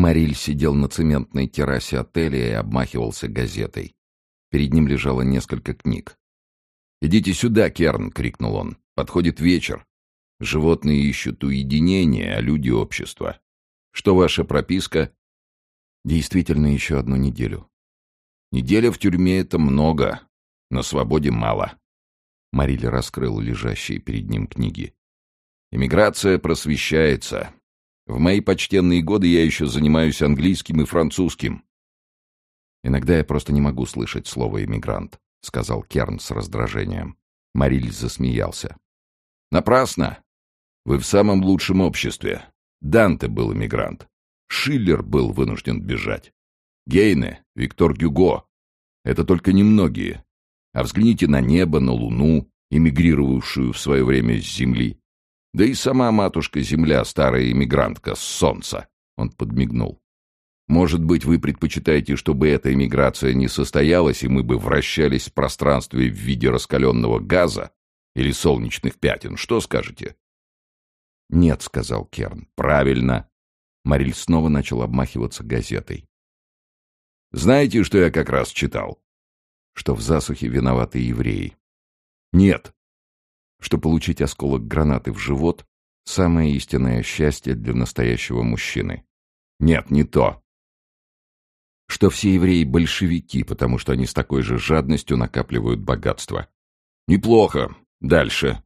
Мариль сидел на цементной террасе отеля и обмахивался газетой. Перед ним лежало несколько книг. «Идите сюда, Керн!» — крикнул он. «Подходит вечер. Животные ищут уединения, а люди — общество. Что ваша прописка?» «Действительно, еще одну неделю». «Неделя в тюрьме — это много. На свободе мало». Мариль раскрыл лежащие перед ним книги. «Иммиграция просвещается. В мои почтенные годы я еще занимаюсь английским и французским». «Иногда я просто не могу слышать слово «иммигрант», — сказал Керн с раздражением. Мариль засмеялся. «Напрасно. Вы в самом лучшем обществе. Данте был иммигрант. Шиллер был вынужден бежать. Гейне, Виктор Гюго. Это только немногие. А взгляните на небо, на луну, эмигрировавшую в свое время с Земли. Да и сама матушка-Земля, старая эмигрантка, с Солнца. Он подмигнул. Может быть, вы предпочитаете, чтобы эта эмиграция не состоялась, и мы бы вращались в пространстве в виде раскаленного газа или солнечных пятен. Что скажете? «Нет», — сказал Керн. «Правильно». Мариль снова начал обмахиваться газетой. «Знаете, что я как раз читал?» Что в засухе виноваты евреи. «Нет». Что получить осколок гранаты в живот — самое истинное счастье для настоящего мужчины. «Нет, не то». Что все евреи — большевики, потому что они с такой же жадностью накапливают богатство. «Неплохо. Дальше».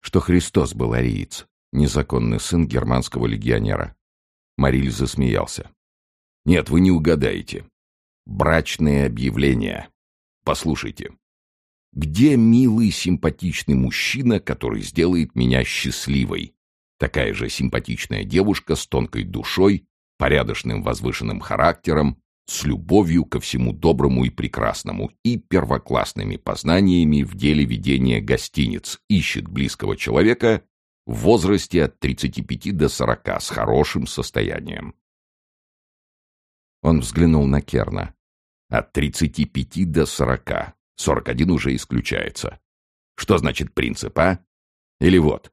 Что Христос был ариец незаконный сын германского легионера. Мариль засмеялся. «Нет, вы не угадаете. Брачные объявления. Послушайте. Где милый, симпатичный мужчина, который сделает меня счастливой? Такая же симпатичная девушка с тонкой душой, порядочным возвышенным характером, с любовью ко всему доброму и прекрасному и первоклассными познаниями в деле ведения гостиниц, ищет близкого человека в возрасте от 35 до 40 с хорошим состоянием. Он взглянул на Керна. От 35 до 40. 41 уже исключается. Что значит принцип, а? Или вот.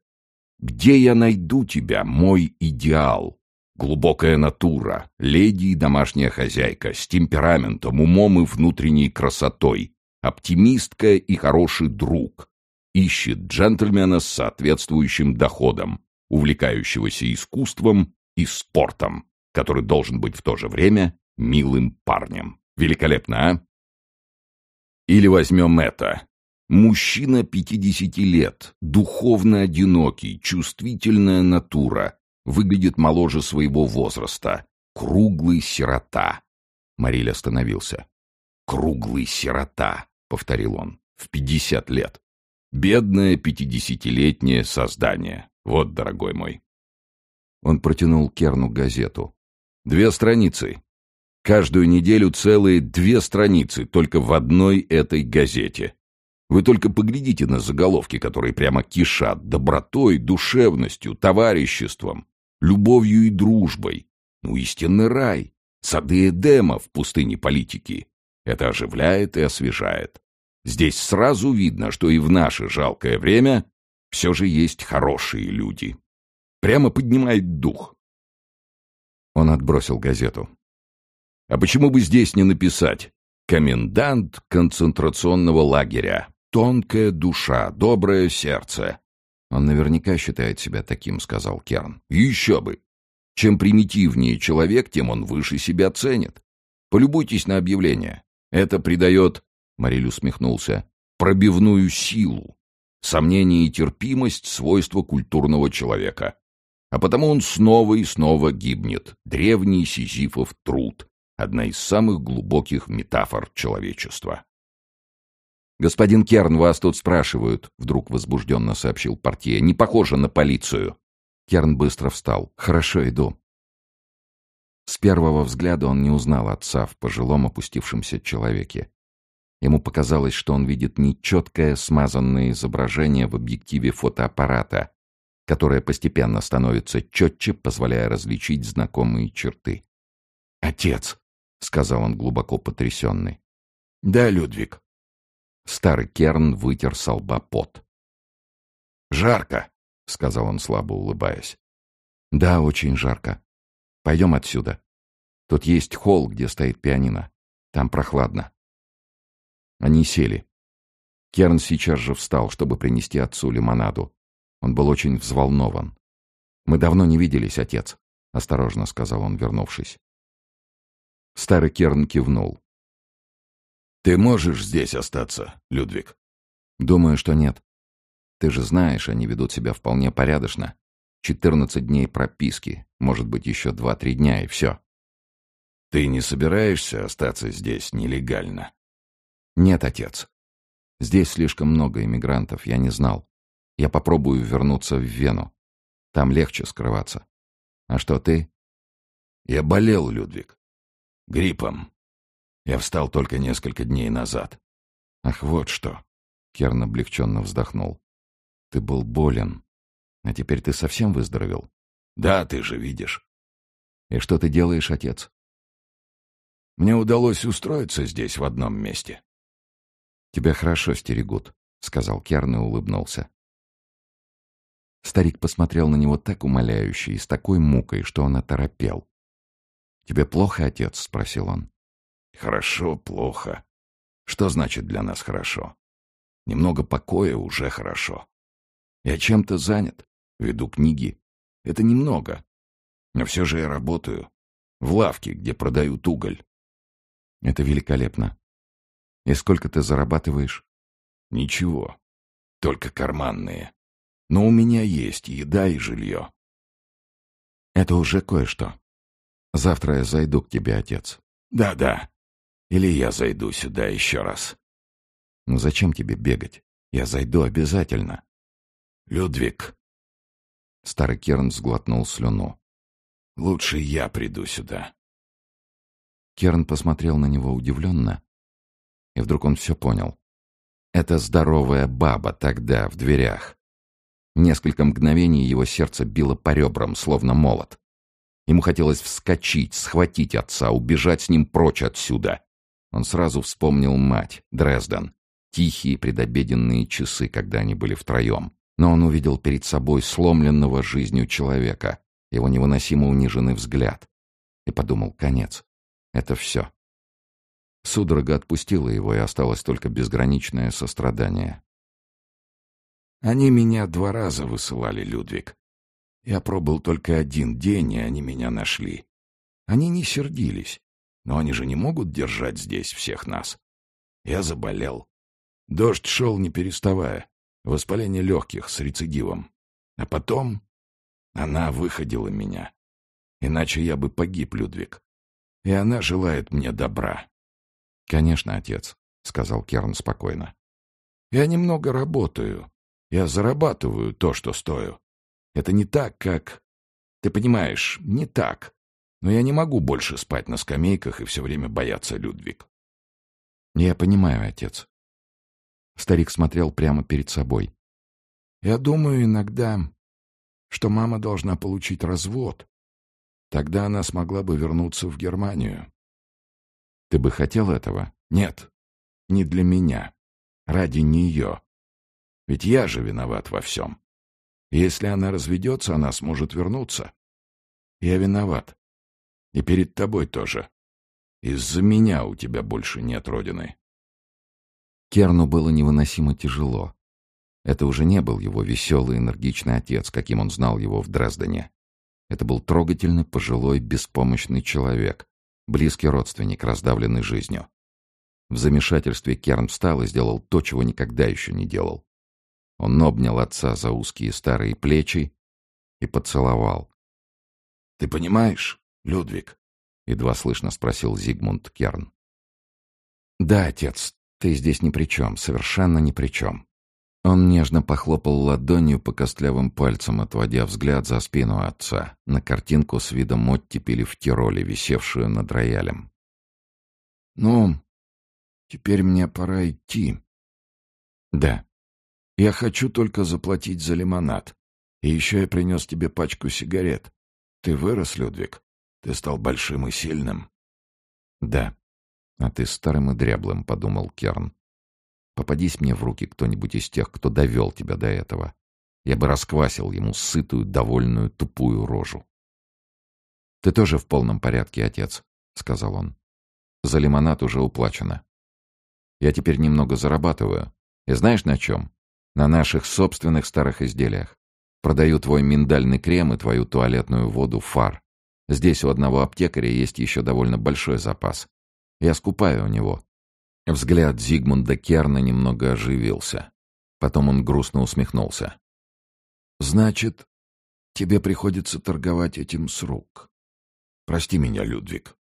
Где я найду тебя, мой идеал? Глубокая натура, леди и домашняя хозяйка, с темпераментом, умом и внутренней красотой, оптимистка и хороший друг, ищет джентльмена с соответствующим доходом, увлекающегося искусством и спортом, который должен быть в то же время милым парнем. Великолепно, а? Или возьмем это. Мужчина 50 лет, духовно одинокий, чувствительная натура, выглядит моложе своего возраста, круглый сирота. Мариль остановился. «Круглый сирота», — повторил он, — «в пятьдесят лет. Бедное пятидесятилетнее создание. Вот, дорогой мой. Он протянул Керну газету. Две страницы. Каждую неделю целые две страницы только в одной этой газете. Вы только поглядите на заголовки, которые прямо кишат добротой, душевностью, товариществом, любовью и дружбой. Ну, истинный рай. Сады Эдема в пустыне политики. Это оживляет и освежает. Здесь сразу видно, что и в наше жалкое время все же есть хорошие люди. Прямо поднимает дух. Он отбросил газету. А почему бы здесь не написать «Комендант концентрационного лагеря. Тонкая душа, доброе сердце». Он наверняка считает себя таким, сказал Керн. Еще бы. Чем примитивнее человек, тем он выше себя ценит. Полюбуйтесь на объявление. Это придает Мариль усмехнулся, пробивную силу. Сомнение и терпимость — свойства культурного человека. А потому он снова и снова гибнет. Древний сизифов труд — одна из самых глубоких метафор человечества. «Господин Керн, вас тут спрашивают», — вдруг возбужденно сообщил портье. «Не похоже на полицию». Керн быстро встал. «Хорошо, иду». С первого взгляда он не узнал отца в пожилом опустившемся человеке. Ему показалось, что он видит нечеткое смазанное изображение в объективе фотоаппарата, которое постепенно становится четче, позволяя различить знакомые черты. «Отец!» — сказал он глубоко потрясенный. «Да, Людвиг». Старый Керн вытер со лба пот. «Жарко!» — сказал он, слабо улыбаясь. «Да, очень жарко. Пойдем отсюда». Тут есть холл, где стоит пианино. Там прохладно. Они сели. Керн сейчас же встал, чтобы принести отцу лимонаду. Он был очень взволнован. «Мы давно не виделись, отец», — осторожно сказал он, вернувшись. Старый Керн кивнул. «Ты можешь здесь остаться, Людвиг?» «Думаю, что нет. Ты же знаешь, они ведут себя вполне порядочно. Четырнадцать дней прописки, может быть, еще два-три дня, и все». «Ты не собираешься остаться здесь нелегально?» «Нет, отец. Здесь слишком много иммигрантов, я не знал. Я попробую вернуться в Вену. Там легче скрываться. А что ты?» «Я болел, Людвиг. Гриппом. Я встал только несколько дней назад». «Ах, вот что!» — Керн облегченно вздохнул. «Ты был болен. А теперь ты совсем выздоровел?» «Да, ты же видишь». «И что ты делаешь, отец?» «Мне удалось устроиться здесь в одном месте». «Тебя хорошо стерегут», — сказал Керн и улыбнулся. Старик посмотрел на него так умоляюще и с такой мукой, что он оторопел. «Тебе плохо, отец?» — спросил он. «Хорошо, плохо. Что значит для нас хорошо? Немного покоя уже хорошо. Я чем-то занят, веду книги. Это немного. Но все же я работаю. В лавке, где продают уголь. Это великолепно. И сколько ты зарабатываешь? Ничего. Только карманные. Но у меня есть еда и жилье. Это уже кое-что. Завтра я зайду к тебе, отец. Да-да. Или я зайду сюда еще раз. Но зачем тебе бегать? Я зайду обязательно. Людвиг. Старый Керн сглотнул слюну. Лучше я приду сюда. Керн посмотрел на него удивленно, и вдруг он все понял. Это здоровая баба тогда, в дверях. Несколько мгновений его сердце било по ребрам, словно молот. Ему хотелось вскочить, схватить отца, убежать с ним прочь отсюда. Он сразу вспомнил мать, Дрезден. Тихие предобеденные часы, когда они были втроем. Но он увидел перед собой сломленного жизнью человека, его невыносимо униженный взгляд. И подумал, конец. Это все. Судорога отпустила его, и осталось только безграничное сострадание. Они меня два раза высылали, Людвиг. Я пробыл только один день, и они меня нашли. Они не сердились, но они же не могут держать здесь всех нас. Я заболел. Дождь шел не переставая. Воспаление легких с рецидивом. А потом она выходила меня. Иначе я бы погиб, Людвиг. И она желает мне добра. «Конечно, отец», — сказал Керн спокойно. «Я немного работаю. Я зарабатываю то, что стою. Это не так, как... Ты понимаешь, не так. Но я не могу больше спать на скамейках и все время бояться Людвиг». «Я понимаю, отец». Старик смотрел прямо перед собой. «Я думаю иногда, что мама должна получить развод. Тогда она смогла бы вернуться в Германию. Ты бы хотел этого? Нет, не для меня. Ради нее. Ведь я же виноват во всем. Если она разведется, она сможет вернуться. Я виноват. И перед тобой тоже. Из-за меня у тебя больше нет родины. Керну было невыносимо тяжело. Это уже не был его веселый, энергичный отец, каким он знал его в Дрездене. Это был трогательный, пожилой, беспомощный человек, близкий родственник, раздавленный жизнью. В замешательстве Керн встал и сделал то, чего никогда еще не делал. Он обнял отца за узкие старые плечи и поцеловал. — Ты понимаешь, Людвиг? — едва слышно спросил Зигмунд Керн. — Да, отец, ты здесь ни при чем, совершенно ни при чем. Он нежно похлопал ладонью по костлявым пальцам, отводя взгляд за спину отца, на картинку с видом оттепели в Тироле, висевшую над роялем. «Ну, теперь мне пора идти». «Да». «Я хочу только заплатить за лимонад. И еще я принес тебе пачку сигарет. Ты вырос, Людвиг. Ты стал большим и сильным». «Да. А ты старым и дряблым», — подумал Керн. Попадись мне в руки кто-нибудь из тех, кто довел тебя до этого. Я бы расквасил ему сытую, довольную, тупую рожу. Ты тоже в полном порядке, отец? — сказал он. «За лимонад уже уплачено. Я теперь немного зарабатываю. И знаешь на чем? На наших собственных старых изделиях. Продаю твой миндальный крем и твою туалетную воду фар. Здесь у одного аптекаря есть еще довольно большой запас. Я скупаю у него». Взгляд Зигмунда Керна немного оживился. Потом он грустно усмехнулся. «Значит, тебе приходится торговать этим с рук. Прости меня, Людвиг».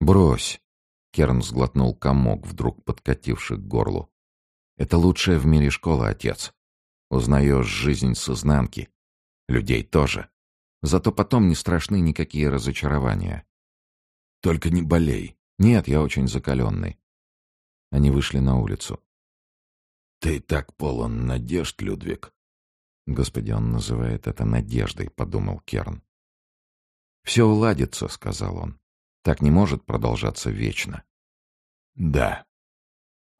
«Брось!» — Керн сглотнул комок, вдруг подкативший к горлу. «Это лучшая в мире школа, отец. Узнаешь жизнь с изнанки. Людей тоже. Зато потом не страшны никакие разочарования. Только не болей. Нет, я очень закаленный. Они вышли на улицу. Ты так полон надежд, Людвиг. Господи, он называет это надеждой, подумал Керн. Все уладится, сказал он. Так не может продолжаться вечно. Да.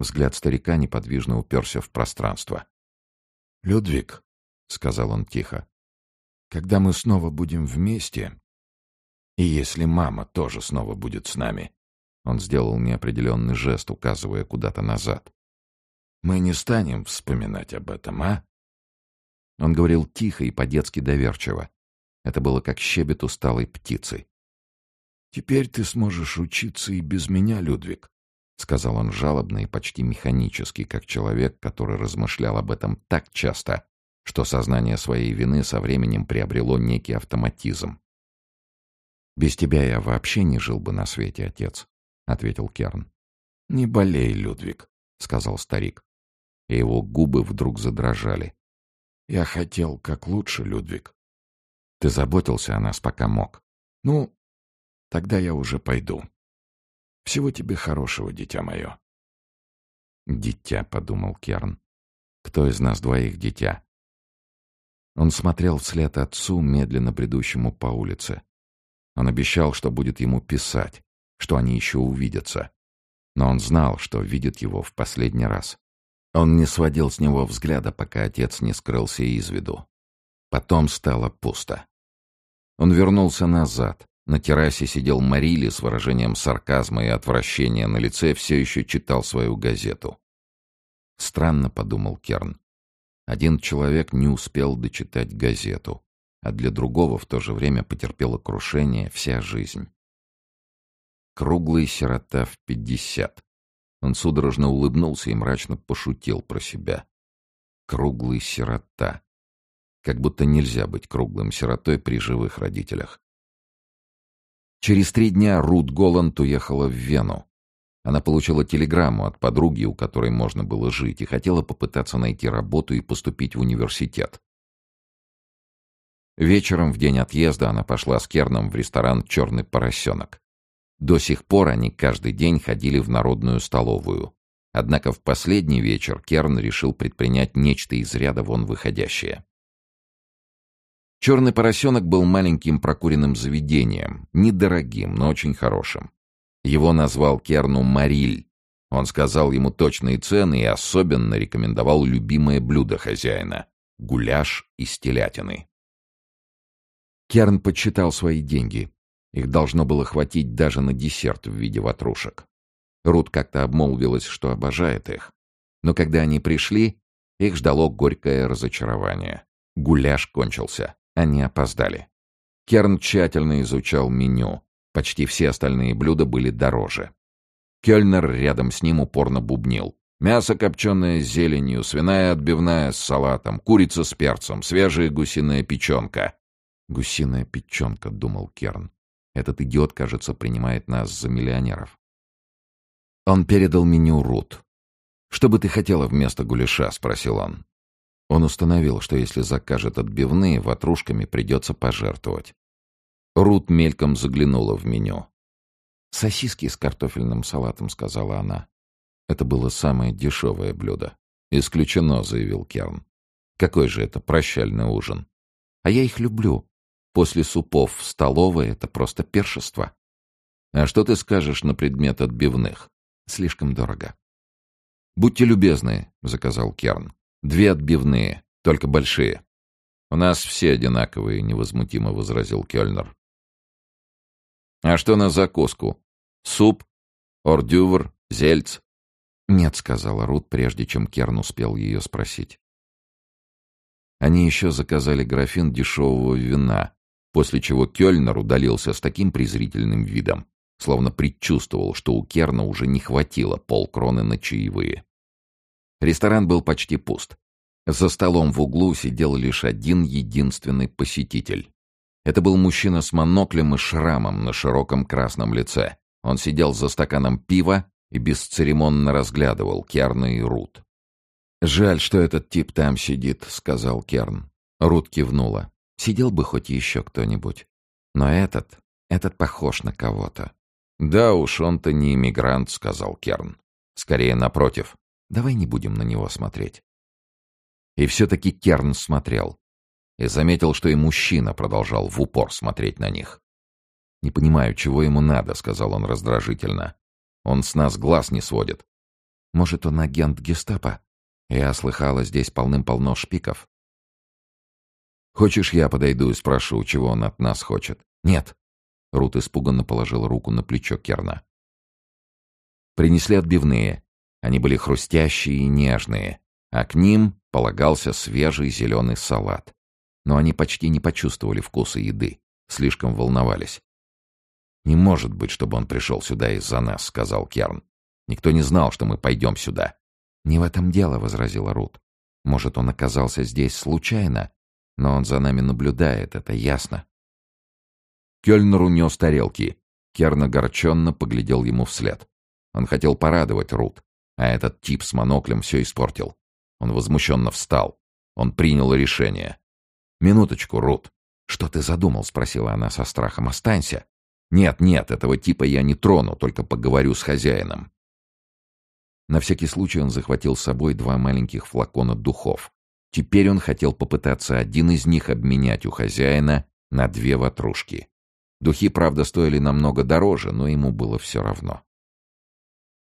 Взгляд старика неподвижно уперся в пространство. «Людвиг», — сказал он тихо, — «когда мы снова будем вместе, и если мама тоже снова будет с нами...» Он сделал неопределенный жест, указывая куда-то назад. «Мы не станем вспоминать об этом, а?» Он говорил тихо и по-детски доверчиво. Это было как щебет усталой птицы. «Теперь ты сможешь учиться и без меня, Людвиг. — сказал он жалобно и почти механически, как человек, который размышлял об этом так часто, что сознание своей вины со временем приобрело некий автоматизм. «Без тебя я вообще не жил бы на свете, отец», — ответил Керн. «Не болей, Людвиг», — сказал старик. И его губы вдруг задрожали. «Я хотел как лучше, Людвиг». «Ты заботился о нас, пока мог». «Ну, тогда я уже пойду». Всего тебе хорошего, дитя мое. «Дитя», — подумал Керн. «Кто из нас двоих дитя?» Он смотрел вслед отцу, медленно бредущему по улице. Он обещал, что будет ему писать, что они еще увидятся. Но он знал, что видит его в последний раз. Он не сводил с него взгляда, пока отец не скрылся из виду. Потом стало пусто. Он вернулся назад, на террасе сидел Марили с выражением сарказма и отвращения на лице, все еще читал свою газету. Странно, подумал Керн. Один человек не успел дочитать газету, а для другого в то же время потерпела крушение вся жизнь. Круглый сирота в пятьдесят. Он судорожно улыбнулся и мрачно пошутил про себя. Круглый сирота. Как будто нельзя быть круглым сиротой при живых родителях. Через три дня Рут Голланд уехала в Вену. Она получила телеграмму от подруги, у которой можно было жить, и хотела попытаться найти работу и поступить в университет. Вечером, в день отъезда, она пошла с Керном в ресторан «Черный поросенок». До сих пор они каждый день ходили в народную столовую. Однако в последний вечер Керн решил предпринять нечто из ряда вон выходящее. Черный поросенок был маленьким прокуренным заведением, недорогим, но очень хорошим. Его назвал Керну Мариль. Он сказал ему точные цены и особенно рекомендовал любимое блюдо хозяина — гуляш из телятины. Керн подсчитал свои деньги. Их должно было хватить даже на десерт в виде ватрушек. Рут как-то обмолвилась, что обожает их. Но когда они пришли, их ждало горькое разочарование. Гуляш кончился. Они опоздали. Керн тщательно изучал меню. Почти все остальные блюда были дороже. Кёльнер рядом с ним упорно бубнил. Мясо копченое с зеленью, свиная отбивная с салатом, курица с перцем, свежая гусиная печенка. «Гусиная печенка», — думал Керн. «Этот идиот, кажется, принимает нас за миллионеров». Он передал меню Рут. «Что бы ты хотела вместо гуляша?» — спросил он. Он установил, что если закажет отбивные, ватрушками придется пожертвовать. Рут мельком заглянула в меню. «Сосиски с картофельным салатом», — сказала она. Это было самое дешевое блюдо. «Исключено», — заявил Керн. «Какой же это прощальный ужин?» «А я их люблю. После супов в столовой это просто першество». «А что ты скажешь на предмет отбивных?» «Слишком дорого». «Будьте любезны», — заказал Керн. Две отбивные, только большие. У нас все одинаковые, невозмутимо возразил Кёльнер. А что на закуску? Суп? Ордювр? Зельц?» «Нет», — сказала Рут, прежде чем Керн успел ее спросить. Они еще заказали графин дешевого вина, после чего Кёльнер удалился с таким презрительным видом, словно предчувствовал, что у Керна уже не хватило полкроны на чаевые. Ресторан был почти пуст. За столом в углу сидел лишь один единственный посетитель. Это был мужчина с моноклем и шрамом на широком красном лице. Он сидел за стаканом пива и бесцеремонно разглядывал Керна и Рут. «Жаль, что этот тип там сидит», — сказал Керн. Рут кивнула. «Сидел бы хоть еще кто-нибудь. Но этот, этот похож на кого-то». «Да уж, он-то не иммигрант», — сказал Керн. «Скорее, напротив. Давай не будем на него смотреть». И все-таки Керн смотрел. И заметил, что и мужчина продолжал в упор смотреть на них. «Не понимаю, чего ему надо», — сказал он раздражительно. «Он с нас глаз не сводит». «Может, он агент гестапо? Я слыхала, здесь полным-полно шпиков». «Хочешь, я подойду и спрошу, чего он от нас хочет?» «Нет». Рут испуганно положила руку на плечо Керна. Принесли отбивные. Они были хрустящие и нежные, а к ним полагался свежий зеленый салат. Но они почти не почувствовали вкуса еды, слишком волновались. «Не может быть, чтобы он пришел сюда из-за нас», — сказал Керн. «Никто не знал, что мы пойдем сюда». «Не в этом дело», — возразила Рут. «Может, он оказался здесь случайно, но он за нами наблюдает, это ясно». Кёльнер унес тарелки. Керн огорченно поглядел ему вслед. Он хотел порадовать Рут, а этот тип с моноклем все испортил. Он возмущенно встал. Он принял решение. «Минуточку, Рут». «Что ты задумал?» — спросила она со страхом. «Останься». «Нет, нет, этого типа я не трону, только поговорю с хозяином». На всякий случай он захватил с собой два маленьких флакона духов. Теперь он хотел попытаться один из них обменять у хозяина на две ватрушки. Духи, правда, стоили намного дороже, но ему было все равно.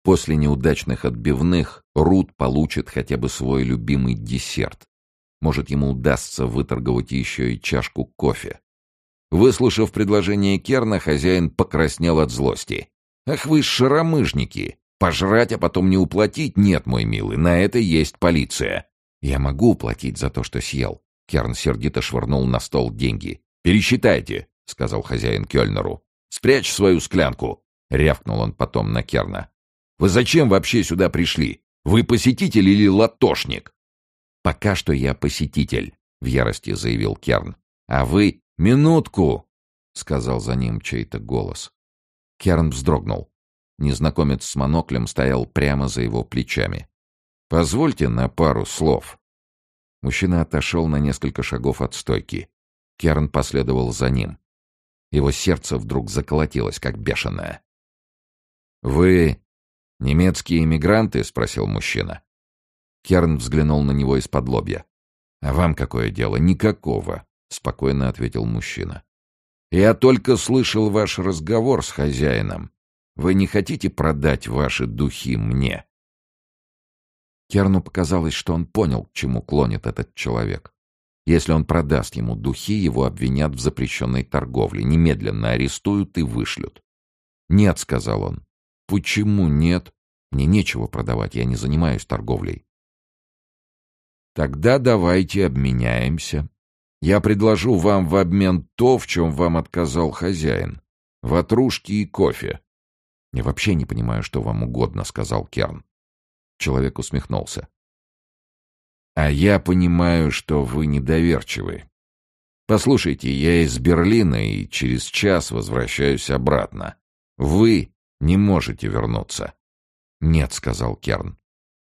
После неудачных отбивных Рут получит хотя бы свой любимый десерт. Может, ему удастся выторговать еще и чашку кофе. Выслушав предложение Керна, хозяин покраснел от злости. «Ах вы шаромыжники! Пожрать, а потом не уплатить? Нет, мой милый, на это есть полиция!» «Я могу уплатить за то, что съел». Керн сердито швырнул на стол деньги. «Пересчитайте», — сказал хозяин Кёльнеру. «Спрячь свою склянку», — рявкнул он потом на Керна. Вы зачем вообще сюда пришли? Вы посетитель или латошник?» «Пока что я посетитель», — в ярости заявил Керн. «А вы...» «Минутку!» — сказал за ним чей-то голос. Керн вздрогнул. Незнакомец с моноклем стоял прямо за его плечами. «Позвольте на пару слов». Мужчина отошел на несколько шагов от стойки. Керн последовал за ним. Его сердце вдруг заколотилось, как бешеное. «Вы «Немецкие эмигранты?» — спросил мужчина. Керн взглянул на него из-под лобья. «А вам какое дело?» «Никакого», — спокойно ответил мужчина. «Я только слышал ваш разговор с хозяином. Вы не хотите продать ваши духи мне?» Керну показалось, что он понял, к чему клонит этот человек. Если он продаст ему духи, его обвинят в запрещенной торговле, немедленно арестуют и вышлют. «Нет», — сказал он, Почему нет? Мне нечего продавать, я не занимаюсь торговлей. Тогда давайте обменяемся. Я предложу вам в обмен то, в чем вам отказал хозяин. Ватрушки и кофе. Я вообще не понимаю, что вам угодно, сказал Керн. Человек усмехнулся. А я понимаю, что вы недоверчивы. Послушайте, я из Берлина и через час возвращаюсь обратно. Вы не можете вернуться. Нет, сказал Керн.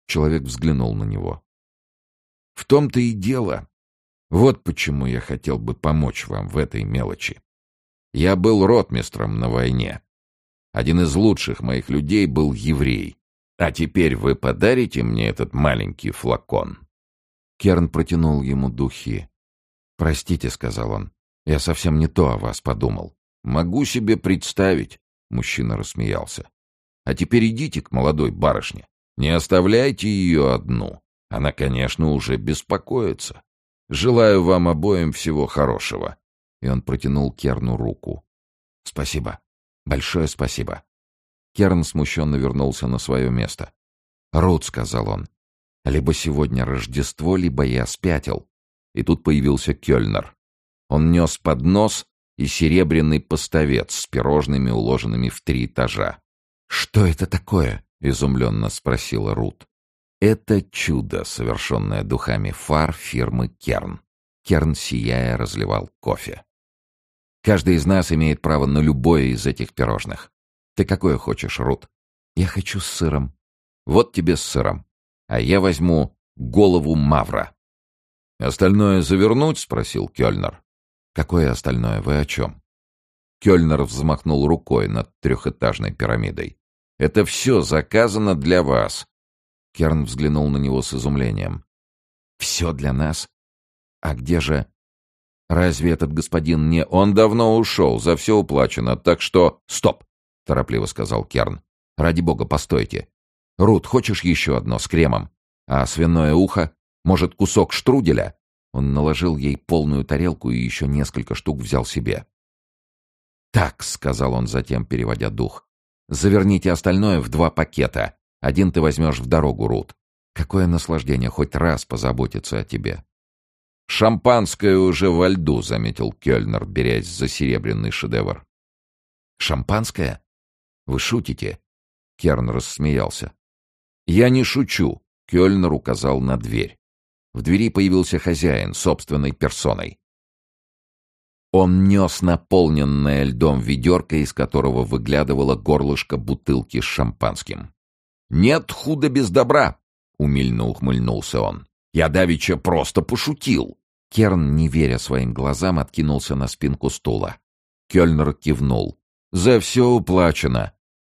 Человек взглянул на него. В том-то и дело. Вот почему я хотел бы помочь вам в этой мелочи. Я был ротмистром на войне. Один из лучших моих людей был еврей. А теперь вы подарите мне этот маленький флакон?» Керн протянул ему духи. «Простите», — сказал он, — «я совсем не то о вас подумал». «Могу себе представить. Мужчина рассмеялся. «А теперь идите к молодой барышне. Не оставляйте ее одну. Она, конечно, уже беспокоится. Желаю вам обоим всего хорошего». И он протянул Керну руку. «Спасибо. Большое спасибо». Керн смущенно вернулся на свое место. «Рут», — сказал он, — «либо сегодня Рождество, либо я спятил». И тут появился Кёльнер. Он нес поднос и серебряный поставец с пирожными, уложенными в три этажа. «Что это такое?» — изумленно спросила Рут. «Это чудо, совершенное духами фар фирмы Керн». Керн, сияя, разливал кофе. «Каждый из нас имеет право на любое из этих пирожных. Ты какое хочешь, Рут?» «Я хочу с сыром». «Вот тебе с сыром. А я возьму голову мавра». «Остальное завернуть?» — спросил Кёльнер. «Какое остальное? Вы о чем?» Кёльнер взмахнул рукой над трехэтажной пирамидой. «Это все заказано для вас!» Керн взглянул на него с изумлением. «Все для нас? А где же...» «Разве этот господин не...» «Он давно ушел, за все уплачено, так что...» «Стоп!» — торопливо сказал Керн. «Ради бога, постойте. Рут, хочешь еще одно с кремом? А свиное ухо? Может, кусок штруделя?» Он наложил ей полную тарелку и еще несколько штук взял себе. «Так», — сказал он затем, переводя дух, — «заверните остальное в два пакета. Один ты возьмешь в дорогу, Рут. Какое наслаждение хоть раз позаботиться о тебе». «Шампанское уже во льду», — заметил Кёльнер, берясь за серебряный шедевр. «Шампанское? Вы шутите?» Керн рассмеялся. «Я не шучу», — Кёльнер указал на дверь. В двери появился хозяин собственной персоной. Он нес наполненное льдом ведерко, из которого выглядывало горлышко бутылки с шампанским. «Нет худа без добра!» — умильно ухмыльнулся он. «Я давеча просто пошутил!» Керн, не веря своим глазам, откинулся на спинку стула. Кёльнер кивнул. «За все уплачено!»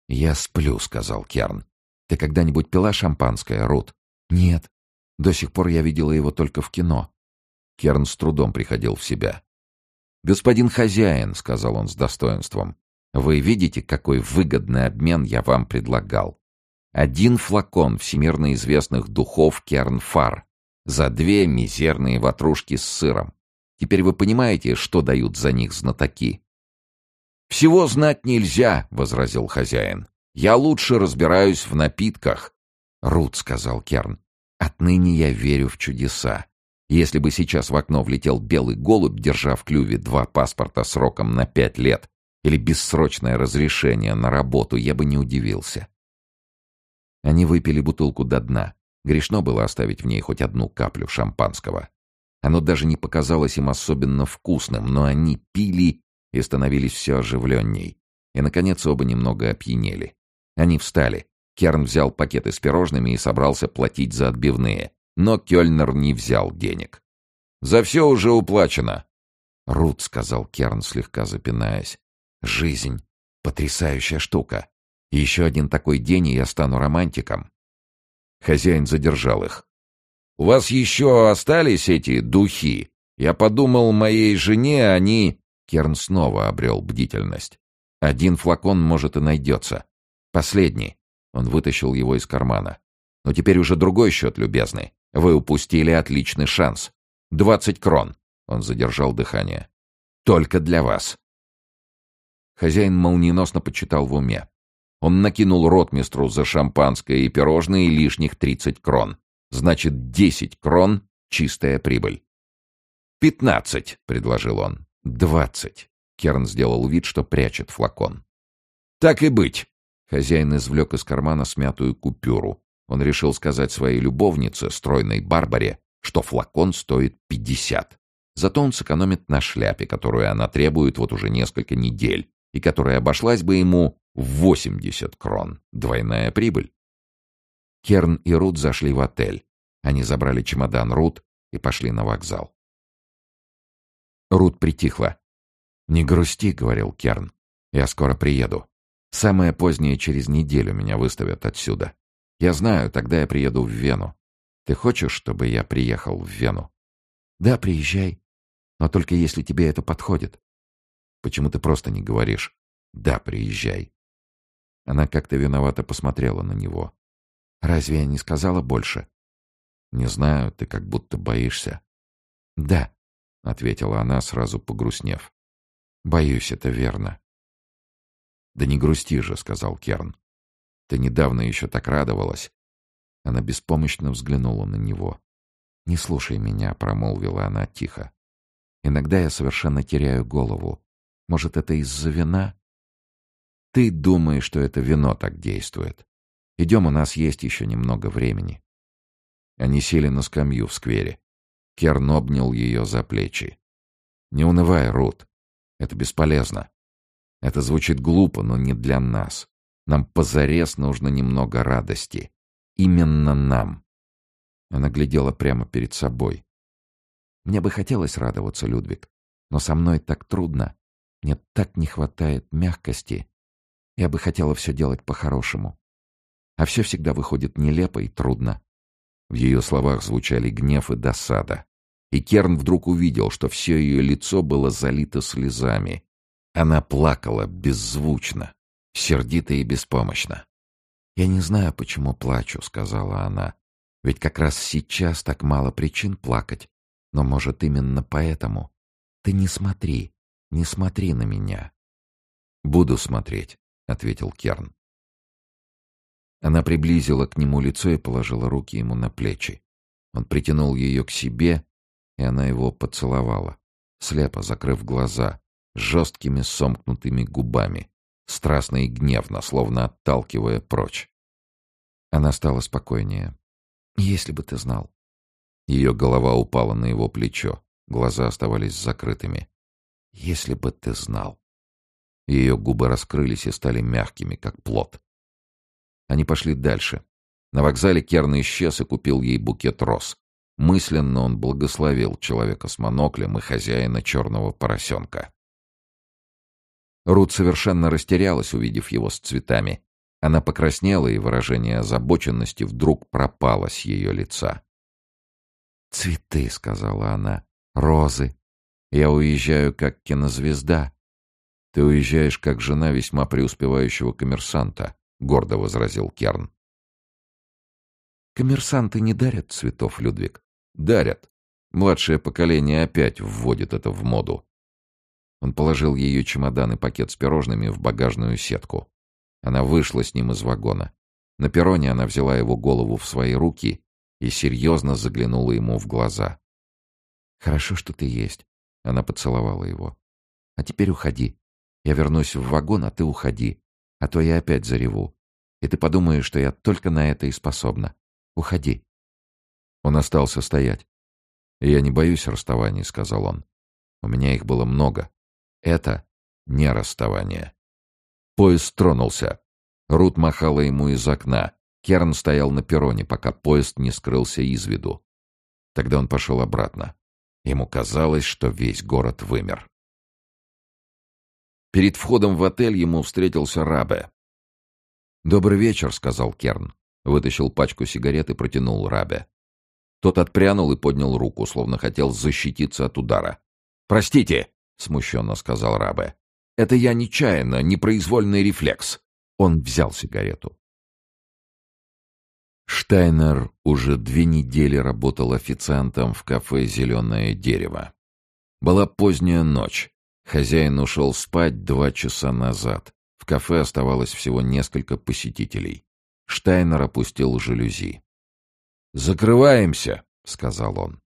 «Я сплю», — сказал Керн. «Ты когда-нибудь пила шампанское, Рут?» «Нет. До сих пор я видела его только в кино». Керн с трудом приходил в себя. «Господин хозяин», — сказал он с достоинством, — «вы видите, какой выгодный обмен я вам предлагал? Один флакон всемирно известных духов Кернфар за две мизерные ватрушки с сыром. Теперь вы понимаете, что дают за них знатоки?» «Всего знать нельзя», — возразил хозяин. «Я лучше разбираюсь в напитках». «Рут», — сказал Керн, — «отныне я верю в чудеса. Если бы сейчас в окно влетел белый голубь, держа в клюве два паспорта сроком на пять лет или бессрочное разрешение на работу, я бы не удивился. Они выпили бутылку до дна. Грешно было оставить в ней хоть одну каплю шампанского. Оно даже не показалось им особенно вкусным, но они пили и становились все оживленней. И, наконец, оба немного опьянели. Они встали. Керн взял пакеты с пирожными и собрался платить за отбивные. Но Кёльнер не взял денег. «За все уже уплачено». «Рут», — сказал Керн, слегка запинаясь. «Жизнь. Потрясающая штука. Еще один такой день, и я стану романтиком». Хозяин задержал их. «У вас еще остались эти духи? Я подумал, моей жене они...» Керн снова обрел бдительность. «Один флакон, может, и найдется. Последний». Он вытащил его из кармана. «Но теперь уже другой счет, любезный. Вы упустили отличный шанс. Двадцать крон. Он задержал дыхание. Только для вас. Хозяин молниеносно почитал в уме. Он накинул ротмистру за шампанское и пирожные лишних тридцать крон. Значит, десять крон — чистая прибыль. «Пятнадцать», — предложил он. «Двадцать». Керн сделал вид, что прячет флакон. «Так и быть». Хозяин извлек из кармана смятую купюру. Он решил сказать своей любовнице, стройной Барбаре, что флакон стоит пятьдесят. Зато он сэкономит на шляпе, которую она требует вот уже несколько недель, и которая обошлась бы ему в восемьдесят крон. Двойная прибыль. Керн и Рут зашли в отель. Они забрали чемодан Рут и пошли на вокзал. Рут притихла. «Не грусти», — говорил Керн. «Я скоро приеду. Самое позднее через неделю меня выставят отсюда. Я знаю, тогда я приеду в Вену. Ты хочешь, чтобы я приехал в Вену? Да, приезжай. Но только если тебе это подходит. Почему ты просто не говоришь «да, приезжай»?» Она как-то виновато посмотрела на него. «Разве я не сказала больше?» «Не знаю, ты как будто боишься». «Да», — ответила она, сразу погрустнев. «Боюсь, это верно». «Да не грусти же», — сказал Керн. «Ты недавно еще так радовалась». Она беспомощно взглянула на него. «Не слушай меня», — промолвила она тихо. «Иногда я совершенно теряю голову. Может, это из-за вина?» «Ты думаешь, что это вино так действует. Идем, у нас есть еще немного времени». Они сели на скамью в сквере. Керн обнял ее за плечи. «Не унывай, Рут. Это бесполезно. Это звучит глупо, но не для нас. Нам позарез нужно немного радости. Именно нам». Она глядела прямо перед собой. «Мне бы хотелось радоваться, Людвиг, но со мной так трудно. Мне так не хватает мягкости. Я бы хотела все делать по-хорошему. А все всегда выходит нелепо и трудно. В ее словах звучали гнев и досада. И Керн вдруг увидел, что все ее лицо было залито слезами. Она плакала беззвучно, сердито и беспомощно. «Я не знаю, почему плачу», — сказала она. «Ведь как раз сейчас так мало причин плакать. Но, может, именно поэтому. Ты не смотри, не смотри на меня». «Буду смотреть», — ответил Керн. Она приблизила к нему лицо и положила руки ему на плечи. Он притянул ее к себе, и она его поцеловала, слепо закрыв глаза, жесткими сомкнутыми губами, страстно и гневно, словно отталкивая прочь. Она стала спокойнее. «Если бы ты знал». Ее голова упала на его плечо, глаза оставались закрытыми. «Если бы ты знал». Ее губы раскрылись и стали мягкими, как плод. Они пошли дальше. На вокзале Керн исчез и купил ей букет роз. Мысленно он благословил человека с моноклем и хозяина черного поросенка. Рут совершенно растерялась, увидев его с цветами. Она покраснела, и выражение озабоченности вдруг пропало с ее лица. «Цветы», — сказала она, — «розы. Я уезжаю как кинозвезда. Ты уезжаешь как жена весьма преуспевающего коммерсанта. — гордо возразил Керн. «Коммерсанты не дарят цветов, Людвиг?» «Дарят. Младшее поколение опять вводит это в моду». Он положил ее чемодан и пакет с пирожными в багажную сетку. Она вышла с ним из вагона. На перроне она взяла его голову в свои руки и серьезно заглянула ему в глаза. «Хорошо, что ты есть». Она поцеловала его. «А теперь уходи. Я вернусь в вагон, а ты уходи а то я опять зареву. И ты подумаешь, что я только на это и способна. Уходи. Он остался стоять. «Я не боюсь расставаний», — сказал он. «У меня их было много. Это не расставание». Поезд тронулся. Рут махала ему из окна. Керн стоял на перроне, пока поезд не скрылся из виду. Тогда он пошел обратно. Ему казалось, что весь город вымер. Перед входом в отель ему встретился Рабе. «Добрый вечер», — сказал Керн. Вытащил пачку сигарет и протянул Рабе. Тот отпрянул и поднял руку, словно хотел защититься от удара. «Простите», — смущенно сказал Рабе. «Это я нечаянно, непроизвольный рефлекс». Он взял сигарету. Штайнер уже две недели работал официантом в кафе «Зеленое дерево». Была поздняя ночь. Хозяин ушел спать два часа назад. В кафе оставалось всего несколько посетителей. Штайнер опустил жалюзи. «Закрываемся», — сказал он.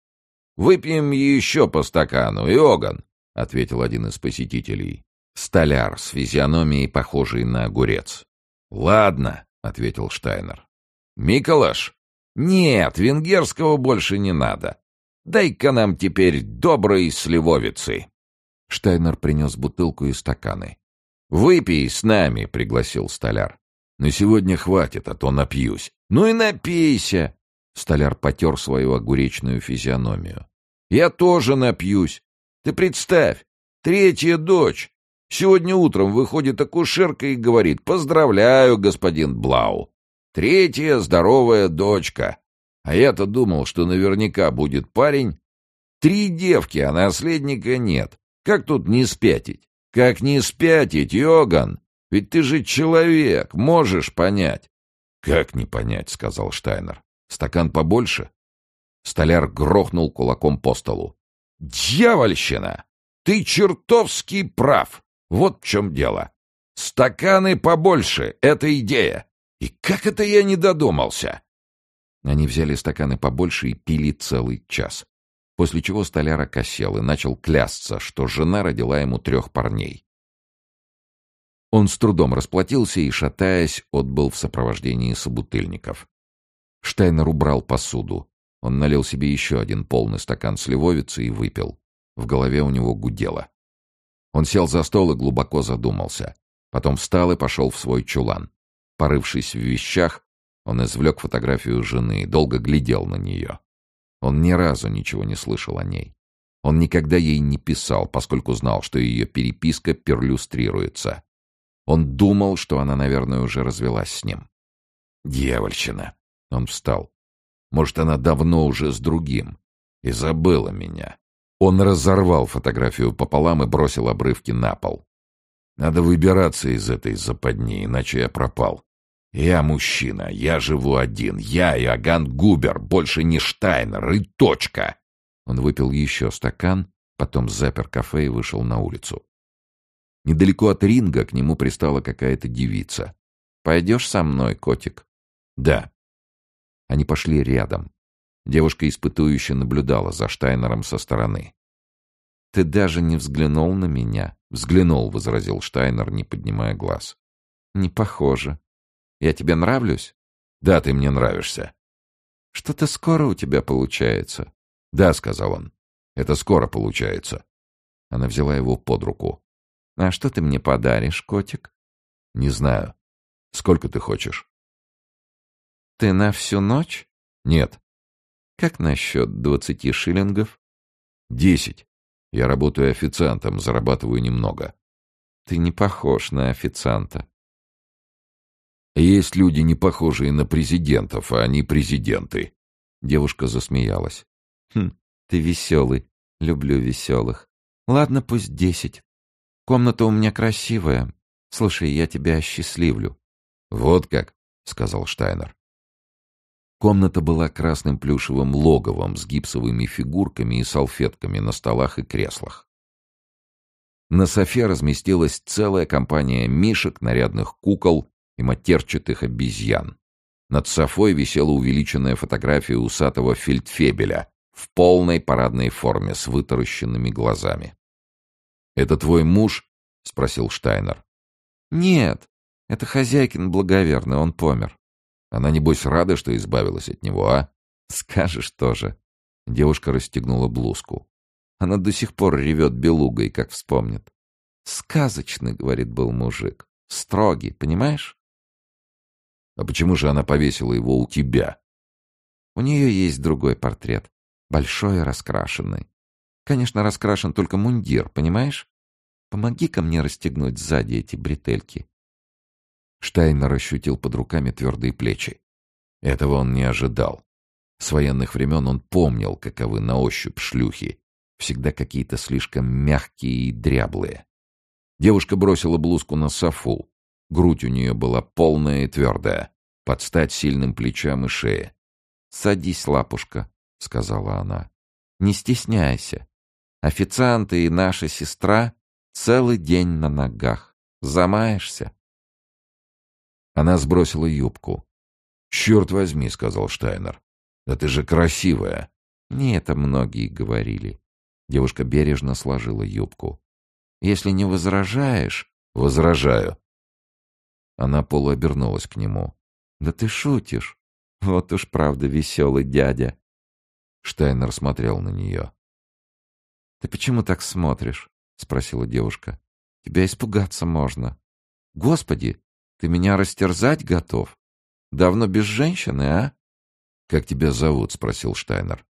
«Выпьем еще по стакану, Иоган», — ответил один из посетителей. Столяр с физиономией, похожей на огурец. «Ладно», — ответил Штайнер. «Миколаш?» «Нет, венгерского больше не надо. Дай-ка нам теперь доброй сливовицы». Штайнер принес бутылку и стаканы. «Выпей с нами», — пригласил столяр. «На сегодня хватит, а то напьюсь». «Ну и напейся!» Столяр потер свою огуречную физиономию. «Я тоже напьюсь. Ты представь, третья дочь. Сегодня утром выходит акушерка и говорит «Поздравляю, господин Блау». Третья здоровая дочка. А я-то думал, что наверняка будет парень. Три девки, а наследника нет. Как тут не спятить? Как не спятить, Йоган? Ведь ты же человек, можешь понять. Как не понять, сказал Штайнер. Стакан побольше? Столяр грохнул кулаком по столу. Дьявольщина! Ты чертовски прав! Вот в чем дело. «Стаканы побольше! Это идея! И как это я не додумался?» Они взяли стаканы побольше и пили целый час. После чего столяр окосел и начал клясться, что жена родила ему трех парней. Он с трудом расплатился и, шатаясь, отбыл в сопровождении собутыльников. Штайнер убрал посуду. Он налил себе еще один полный стакан сливовицы и выпил. В голове у него гудело. Он сел за стол и глубоко задумался. Потом встал и пошел в свой чулан. Порывшись в вещах, он извлек фотографию жены и долго глядел на нее. Он ни разу ничего не слышал о ней. Он никогда ей не писал, поскольку знал, что ее переписка перлюстрируется. Он думал, что она, наверное, уже развелась с ним. Дьявольщина. Он встал. Может, она давно уже с другим и забыла меня. Он разорвал фотографию пополам и бросил обрывки на пол. Надо выбираться из этой западни, иначе я пропал. Я мужчина, я живу один, я Иоганн Губер, больше не Штайнер и точка. Он выпил еще стакан, потом запер кафе и вышел на улицу. Недалеко от ринга к нему пристала какая-то девица. «Пойдешь со мной, котик?» «Да». Они пошли рядом. Девушка испытующе наблюдала за Штайнером со стороны. «Ты даже не взглянул на меня?» «Взглянул», — возразил Штайнер, не поднимая глаз. «Не похоже. Я тебе нравлюсь?» «Да, ты мне нравишься». «Что-то скоро у тебя получается». «Да», — сказал он. «Это скоро получается». Она взяла его под руку. «А что ты мне подаришь, котик?» «Не знаю. Сколько ты хочешь?» «Ты на всю ночь?» «Нет». «Как насчет двадцати шиллингов?» «Десять. Я работаю официантом, зарабатываю немного». «Ты не похож на официанта». Есть люди, не похожие на президентов, а они президенты. Девушка засмеялась. Хм, ты веселый. Люблю веселых. Ладно, пусть десять. Комната у меня красивая. Слушай, я тебя осчастливлю. Вот как, сказал Штайнер. Комната была красным плюшевым логовом с гипсовыми фигурками и салфетками на столах и креслах. На софе разместилась целая компания мишек, нарядных кукол и матерчатых обезьян. Над Софой висела увеличенная фотография усатого фельдфебеля в полной парадной форме с вытаращенными глазами. «Это твой муж?» — спросил Штайнер. «Нет, это хозяйкин благоверный, он помер». Она, небось, рада, что избавилась от него, а? Скажешь тоже. Девушка расстегнула блузку. Она до сих пор ревет белугой, как вспомнит. Сказочный, говорит, был мужик. Строгий, понимаешь? А почему же она повесила его у тебя? У нее есть другой портрет. Большой и раскрашенный. Конечно, раскрашен только мундир, понимаешь? Помоги-ка мне расстегнуть сзади эти бретельки. Штайнер ощутил под руками твердые плечи. Этого он не ожидал. С военных времен он помнил, каковы на ощупь шлюхи. Всегда какие-то слишком мягкие и дряблые. Девушка бросила блузку на софу, Грудь у нее была полная и твердая, под стать сильным плечам и шее. «Садись, лапушка», — сказала она. «Не стесняйся. Официанты и наша сестра целый день на ногах. Замаешься?» Она сбросила юбку. «Черт возьми», — сказал Штайнер. «Да ты же красивая». «Не это многие говорили». Девушка бережно сложила юбку. «Если не возражаешь...» «Возражаю. Она полуобернулась к нему. «Да ты шутишь. Вот уж правда веселый дядя». Штайнер смотрел на нее. «Ты почему так смотришь?» — спросила девушка. «Тебя испугаться можно. Господи, ты меня растерзать готов? Давно без женщины, а?» «Как тебя зовут?» — спросил Штайнер.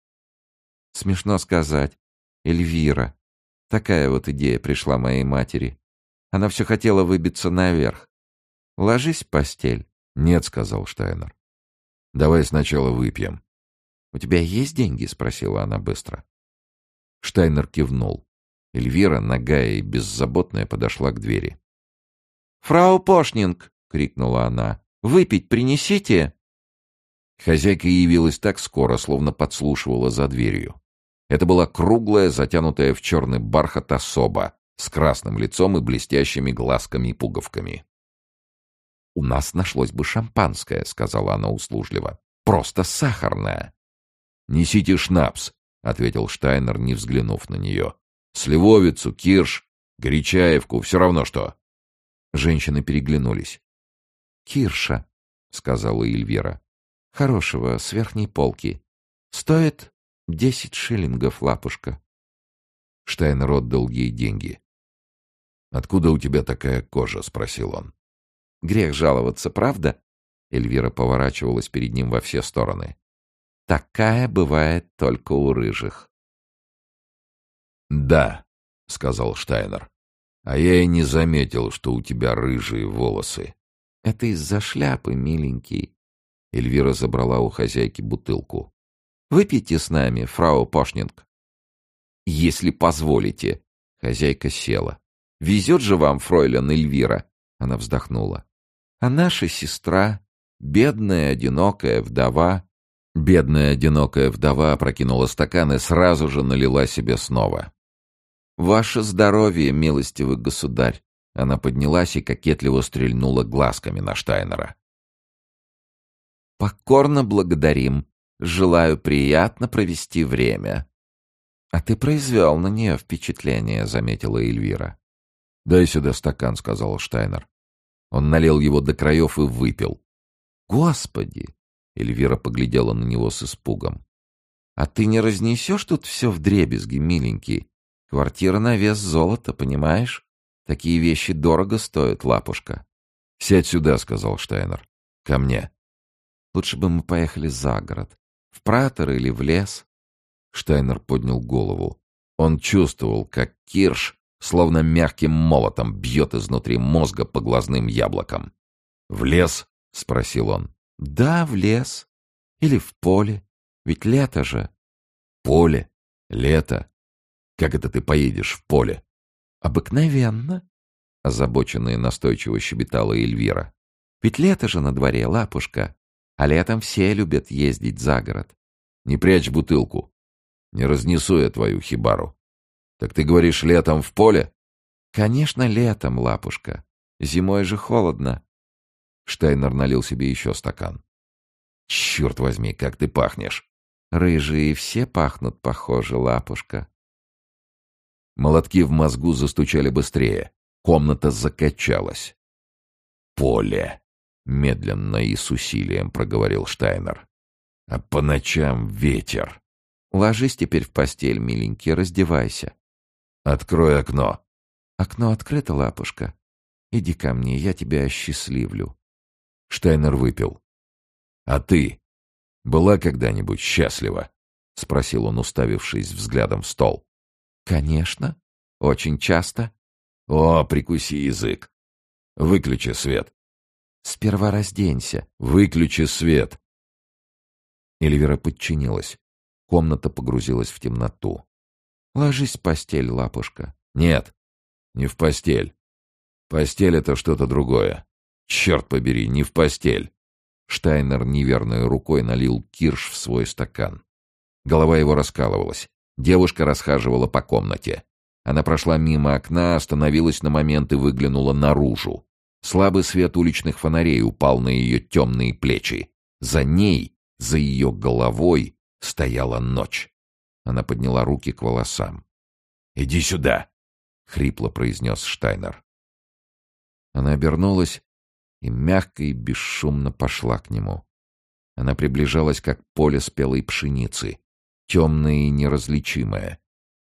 «Смешно сказать. Эльвира. Такая вот идея пришла моей матери. Она все хотела выбиться наверх. Ложись в постель. Нет, сказал Штайнер. Давай сначала выпьем. У тебя есть деньги? спросила она быстро. Штайнер кивнул. Эльвира, нагая и беззаботная, подошла к двери. «Фрау Пошнинг!» — крикнула она. «Выпить принесите!» Хозяйка явилась так скоро, словно подслушивала за дверью. Это была круглая, затянутая в черный бархат особа, с красным лицом и блестящими глазками и пуговками. «У нас нашлось бы шампанское», — сказала она услужливо. «Просто сахарное». «Несите шнапс», — ответил Штайнер, не взглянув на нее. «Сливовицу, кирш, горячаевку, все равно что». Женщины переглянулись. «Кирша», — сказала Эльвира. «Хорошего, с верхней полки. Стоит десять шиллингов, лапушка». Штайнер отдал ей деньги. «Откуда у тебя такая кожа?» — спросил он. «Грех жаловаться, правда?» Эльвира поворачивалась перед ним во все стороны. «Такая бывает только у рыжих». «Да», — сказал Штайнер. «А я и не заметил, что у тебя рыжие волосы». «Это из-за шляпы, миленький». Эльвира забрала у хозяйки бутылку. «Выпейте с нами, фрау Пошнинг». «Если позволите». Хозяйка села. Везет же вам, фройлен Эльвира!» Она вздохнула. «А наша сестра, бедная, одинокая вдова...» Бедная, одинокая вдова опрокинула стакан и сразу же налила себе снова. «Ваше здоровье, милостивый государь!» Она поднялась и кокетливо стрельнула глазками на Штайнера. «Покорно благодарим. Желаю приятно провести время». «А ты произвел на нее впечатление», — заметила Эльвира. «Дай сюда стакан», — сказал Штайнер. Он налил его до краев и выпил. «Господи!» — Эльвира поглядела на него с испугом. «А ты не разнесешь тут все вдребезги, миленький? Квартира на вес золота, понимаешь? Такие вещи дорого стоят, лапушка». «Сядь сюда», — сказал Штайнер. «Ко мне». «Лучше бы мы поехали за город. В Пратер или в лес». Штайнер поднял голову. Он чувствовал, как Кирш словно мягким молотом бьет изнутри мозга по глазным яблокам. «В лес?» — спросил он. «Да, в лес. Или в поле. Ведь лето же». «Поле? Лето? Как это ты поедешь в поле?» «Обыкновенно», — озабоченно и настойчиво щебетала Эльвира. «Ведь лето же на дворе, лапушка. А летом все любят ездить за город». «Не прячь бутылку. Не разнесу я твою хибару. Так ты говоришь, летом в поле? Конечно, летом, лапушка. Зимой же холодно. Штайнер налил себе еще стакан. Черт возьми, как ты пахнешь. Рыжие все пахнут похоже, лапушка. Молотки в мозгу застучали быстрее. Комната закачалась. «Поле!» — медленно и с усилием проговорил Штайнер. «А по ночам ветер!» «Ложись теперь в постель, миленький, раздевайся. «Открой окно». «Окно открыто, лапушка. Иди ко мне, я тебя осчастливлю». Штайнер выпил. «А ты была когда-нибудь счастлива?» — спросил он, уставившись взглядом в стол. «Конечно. Очень часто». «О, прикуси язык. Выключи свет». «Сперва разденься». «Выключи свет». Эльвира подчинилась. Комната погрузилась в темноту. Ложись в постель, лапушка. Нет, не в постель. Постель — это что-то другое. Черт побери, не в постель. Штайнер неверной рукой налил кирш в свой стакан. Голова его раскалывалась. Девушка расхаживала по комнате. Она прошла мимо окна, остановилась на момент и выглянула наружу. Слабый свет уличных фонарей упал на ее темные плечи. За ней, за ее головой, стояла ночь. Она подняла руки к волосам. «Иди сюда!» — хрипло произнес Штайнер. Она обернулась и мягко и бесшумно пошла к нему. Она приближалась, как поле спелой пшеницы, темная и неразличимая,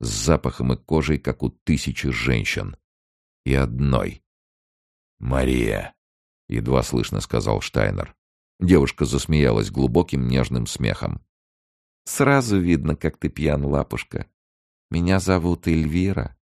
с запахом и кожей, как у тысячи женщин. И одной. «Мария!» — едва слышно сказал Штайнер. Девушка засмеялась глубоким нежным смехом. Сразу видно, как ты пьян, лапушка. Меня зовут Эльвира.